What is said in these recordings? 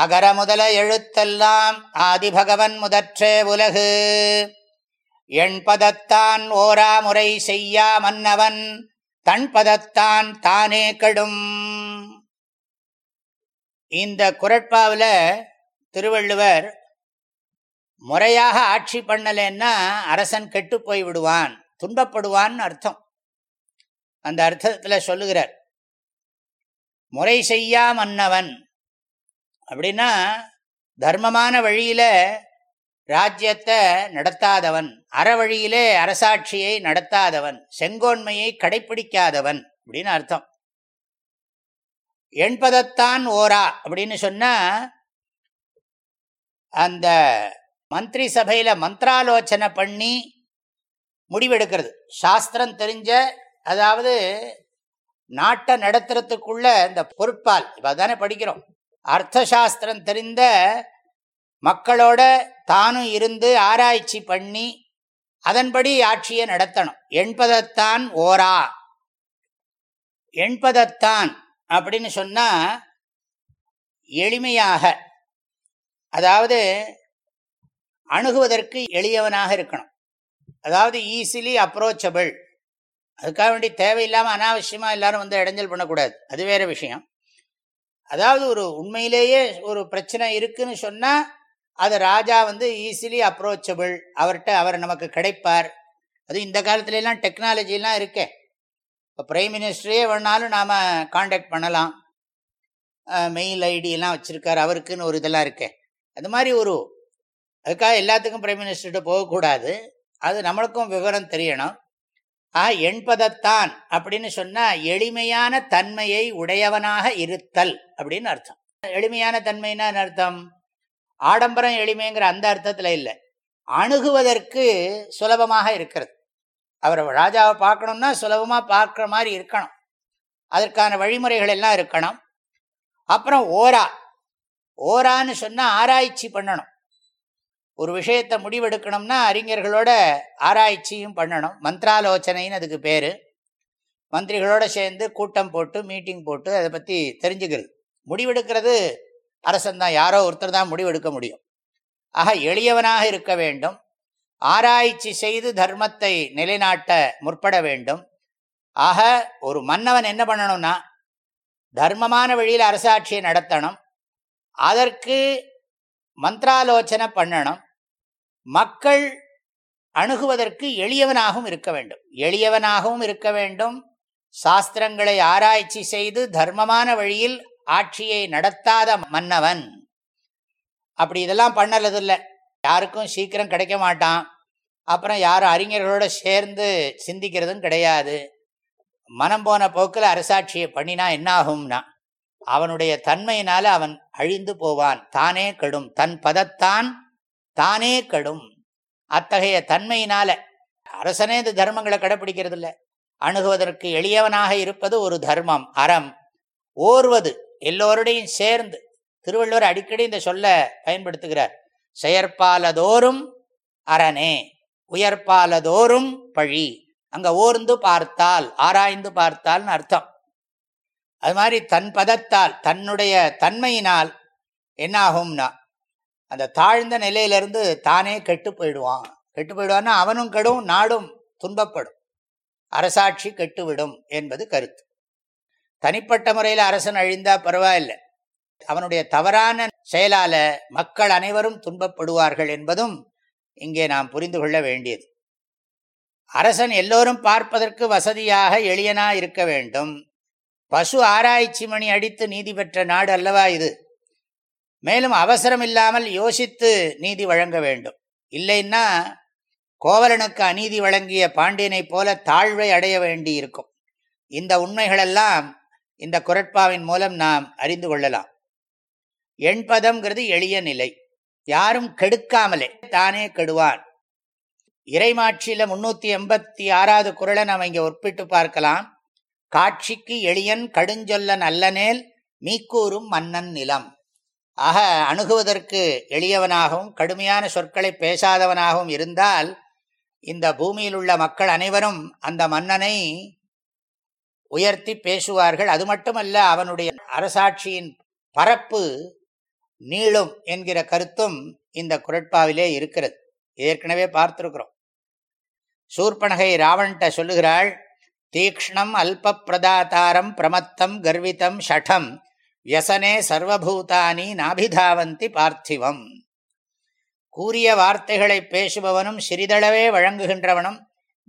அகர முதல எழுத்தெல்லாம் ஆதிபகவன் முதற்றே உலகு. எண்பதத்தான் ஓரா முறை செய்யா மன்னவன் தன்பதத்தான் தானே கடும். இந்த குரட்பாவில் திருவள்ளுவர் முறையாக ஆட்சி பண்ணலைன்னா அரசன் கெட்டு போய் விடுவான் துன்பப்படுவான்னு அர்த்தம். அந்த அர்த்தத்தில் சொல்லுகிறார். முறை செய்யா மன்னவன் அப்படின்னா தர்மமான வழியில ராஜ்யத்தை நடத்தாதவன் அற வழியிலே அரசாட்சியை நடத்தாதவன் செங்கோன்மையை கடைபிடிக்காதவன் அப்படின்னு அர்த்தம். எண்பதத்தான் ஓரா அப்படின்னு சொன்னா அந்த மந்திரி சபையில மந்திராலோசனை பண்ணி முடிவெடுக்கிறது. சாஸ்திரம் தெரிஞ்ச அதாவது நாட்டை நடத்துறதுக்குள்ள இந்த பொருட்பால் இப்போ அதானே படிக்கிறோம். அர்த்தசாஸ்திரம் தெரிந்த மக்களோட தானும் இருந்து ஆராய்ச்சி பண்ணி அதன்படி ஆட்சியை நடத்தணும். எண்பதத்தான் ஓரா. எண்பதத்தான் அப்படின்னு சொன்னால் எளிமையாக அதாவது அணுகுவதற்கு எளியவனாக இருக்கணும். அதாவது ஈஸிலி அப்ரோச்சபிள் அதுக்காக வேண்டி தேவையில்லாமல் அனாவசியமாக எல்லாரும் வந்து இடைஞ்சல் பண்ணக்கூடாது. அது வேற விஷயம். அதாவது ஒரு உண்மையிலேயே ஒரு பிரச்சனை இருக்குன்னு சொன்னால் அது ராஜா வந்து ஈஸிலி அப்ரோச்சபிள் அவர்கிட்ட அவர் நமக்கு கிடைப்பார். அதுவும் இந்த காலத்துலலாம் டெக்னாலஜிலாம் இருக்கே. இப்போ பிரைம் மினிஸ்டரே வேணாலும் நாம் காண்டாக்ட் பண்ணலாம். மெயில் ஐடியெல்லாம் வச்சுருக்கார். அவருக்குன்னு ஒரு இதெல்லாம் இருக்கே. அது மாதிரி ஒரு அதுக்காக எல்லாத்துக்கும் பிரைம் மினிஸ்டர்கிட்ட போகக்கூடாது. அது நம்மளுக்கும் விவரம் தெரியணும். ஆ எண்பதத்தான் அப்படின்னு சொன்னால் எளிமையான தன்மையை உடையவனாக இருத்தல் அப்படின்னு அர்த்தம். எளிமையான தன்மைன்னா அர்த்தம்? ஆடம்பரம் எளிமைங்கிற அந்த அர்த்தத்தில் இல்லை. அணுகுவதற்கு சுலபமாக இருக்கிறது. அவர் ராஜாவை பார்க்கணும்னா சுலபமாக பார்க்குற மாதிரி இருக்கணும். அதற்கான வழிமுறைகள் எல்லாம் இருக்கணும். அப்புறம் ஓரா. ஓரான்னு சொன்னால் ஆராய்ச்சி பண்ணணும். ஒரு விஷயத்தை முடிவெடுக்கணும்னா அறிஞர்களோட ஆராய்ச்சியும் பண்ணணும். மந்திராலோச்சனைன்னு அதுக்கு பேர். மந்திரிகளோட சேர்ந்து கூட்டம் போட்டு மீட்டிங் போட்டு அதை பற்றி தெரிஞ்சுக்கிறது. முடிவெடுக்கிறது அரசன் தான் யாரோ ஒருத்தர் தான் முடிவெடுக்க முடியும். ஆக எளியவனாக இருக்க வேண்டும். ஆராய்ச்சி செய்து தர்மத்தை நிலைநாட்ட முற்பட வேண்டும். ஆக ஒரு மன்னவன் என்ன பண்ணணும்னா தர்மமான வழியில் அரசாட்சியை நடத்தணும். அதற்கு மந்திராலோச்சனை பண்ணணும். மக்கள் அணுகுவதற்கு எளியவனாகவும் இருக்க வேண்டும். எளியவனாகவும் இருக்க வேண்டும். சாஸ்திரங்களை ஆராய்ச்சி செய்து தர்மமான வழியில் ஆட்சியை நடத்தாத மன்னவன். அப்படி இதெல்லாம் பண்ணலதில்லை. யாருக்கும் சீக்கிரம் கிடைக்க மாட்டான். அப்புறம் யாரும் அறிஞர்களோட சேர்ந்து சிந்திக்கிறதும் கிடையாது. மனம் போன போக்கில் அரசாட்சியை பண்ணினா என்னாகும்னா அவனுடைய தன்மையினால அவன் அழிந்து போவான். தானே கெடும். தன் பதத்தான் தானே கடும். அத்தகைய தன்மையினால அரசனே இந்த தர்மங்களை கடைப்பிடிக்கிறது இல்லை அணுகுவதற்கு எளியவனாக இருப்பது ஒரு தர்மம் அறம். ஓர்வது எல்லோருடையும் சேர்ந்து திருவள்ளுவர் அடிக்கடி இந்த சொல்ல பயன்படுத்துகிறார். செயற்பாலதோறும் அரணே உயர்பாலதோறும் பழி. அங்க ஓர்ந்து பார்த்தால் ஆராய்ந்து பார்த்தால்னு அர்த்தம். அது மாதிரி தன் பதத்தால் தன்னுடைய தன்மையினால் என்னாகும்னா அந்த தாழ்ந்த நிலையிலிருந்து தானே கெட்டு போயிடுவான். கெட்டு போயிடுவான்னா அவனும் கெடும் நாடும் துன்பப்படும். அரசாட்சி கெட்டுவிடும் என்பது கருத்து. தனிப்பட்ட முறையில் அரசன் அழிந்தா பரவாயில்லை. அவனுடைய தவறான செயலால மக்கள் அனைவரும் துன்பப்படுவார்கள் என்பதும் இங்கே நாம் புரிந்து கொள்ள வேண்டியது. அரசன் எல்லோரும் பார்ப்பதற்கு வசதியாக எளியனா இருக்க வேண்டும். பசு ஆராய்ச்சி மணி அடித்து நீதி பெற்ற நாடு அல்லவா இது? மேலும் அவசரம் இல்லாமல் யோசித்து நீதி வழங்க வேண்டும். இல்லைன்னா கோவலனுக்கு அநீதி வழங்கிய பாண்டியனைப் போல தாழ்வை அடைய வேண்டி இருக்கும் இந்த உண்மைகளெல்லாம் இந்த குரட்பாவின் மூலம் நாம் அறிந்து கொள்ளலாம். எண்பதம்ங்கிறது எளிய நிலை. யாரும் கெடுக்காமலே தானே கெடுவான். இறைமாட்சியில முன்னூத்தி எண்பத்தி ஆறாவது குரலை நாம் இங்கே ஒப்பிட்டு பார்க்கலாம். காட்சிக்கு எளியன் கடுஞ்சொல்லன் அல்லனேல் மீக்கூறும் மன்னன் நிலம். ஆக அணுகுவதற்கு எளியவனாகவும் கடுமையான சொற்களை பேசாதவனாகவும் இருந்தால் இந்த பூமியில் உள்ள மக்கள் அனைவரும் அந்த மன்னனை உயர்த்தி பேசுவார்கள். அது மட்டுமல்ல அவனுடைய அரசாட்சியின் பரப்பு நீளும் என்கிற கருத்தும் இந்த குரட்பாவிலே இருக்கிறது. ஏற்கனவே பார்த்துருக்கிறோம். சூர்பனகை ராவண்கிட்ட சொல்லுகிறாள் தீக்ஷ்ணம் அல்ப பிரதாதாரம் பிரமத்தம் கர்வித்தம் ஷடம் வியசனே சர்வபூதானி நாபிதாவந்தி பார்த்திவம். கூறிய வார்த்தைகளை பேசுபவனும் சிறிதளவே வழங்குகின்றவனும்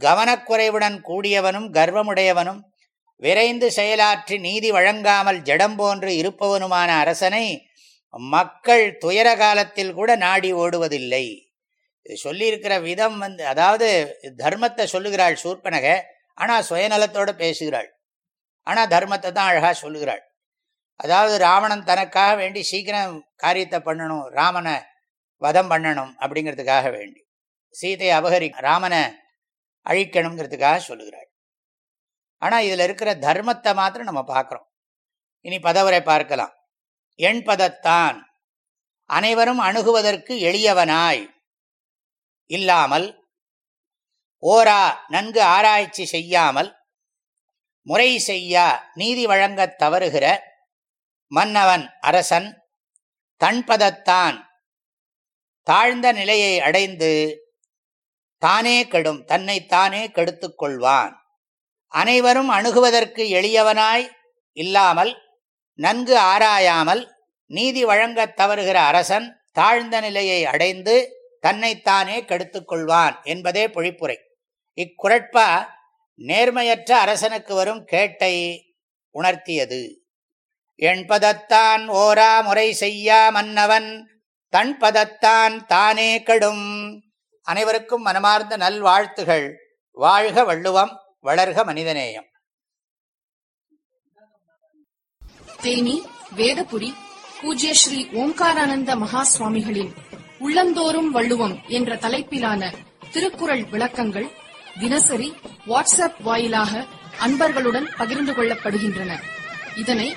கவனக்குறைவுடன் கூடியவனும் கர்வமுடையவனும் விரைந்து செயலாற்றி நீதி வழங்காமல் ஜடம் போன்று இருப்பவனுமான அரசனை மக்கள் துயர காலத்தில் கூட நாடி ஓடுவதில்லை. இது சொல்லியிருக்கிற விதம் வந்து அதாவது தர்மத்தை சொல்லுகிறாள் சூர்பனக ஆனால் சுயநலத்தோடு பேசுகிறாள். ஆனால் தர்மத்தை தான் அழகாக சொல்லுகிறாள். அதாவது ராவணன் தனக்காக வேண்டி சீக்கிரம் காரியத்தை பண்ணணும் ராமனை வதம் பண்ணணும் அப்படிங்கிறதுக்காக வேண்டி. சீதையை அபகரி ராமனை அழிக்கணுங்கிறதுக்காக சொல்லுகிறாள். ஆனால் இதில் இருக்கிற தர்மத்தை மாத்திரம் நம்ம பார்க்குறோம். இனி பதவரை பார்க்கலாம். எண் பதத்தான் அனைவரும் அணுகுவதற்கு எளியவனாய். இல்லாமல் ஓரா நன்கு ஆராய்ச்சி செய்யாமல் முறை செய்யா நீதி வழங்கத் தவறுகிற மன்னவன் அரசன் தன்பதத்தான் தாழ்ந்த நிலையை அடைந்து தானே கெடும் தன்னை தானே கெடுத்து கொள்வான். அனைவரும் அணுகுவதற்கு எளியவனாய் இல்லாமல் நன்கு ஆராயாமல் நீதி வழங்கத் தவறுகிற அரசன் தாழ்ந்த நிலையை அடைந்து தன்னைத்தானே கெடுத்து கொள்வான் என்பதே பொழிப்புரை. இக்குரட்பா நேர்மையற்ற அரசனுக்கு வரும் கேட்டை உணர்த்தியது. எண்பதத்தான் ஓரா முறை செய்யா மன்னவன் தன் பதத்தான் தானே கடும். அனைவருக்கும் மனமார்ந்த நல்வாழ்த்துகள். வாழ்க வள்ளுவம் வளர்க மனிதநேயம். தேனி வேதபுரி பூஜ்ய ஸ்ரீ ஓம்காரானந்த மகா சுவாமிகளின் உள்ளந்தோறும் வள்ளுவம் என்ற தலைப்பிலான திருக்குறள் விளக்கங்கள் தினசரி வாட்ஸ்அப் வாயிலாக அன்பர்களுடன் பகிர்ந்து கொள்ளப்படுகின்றன. இதனை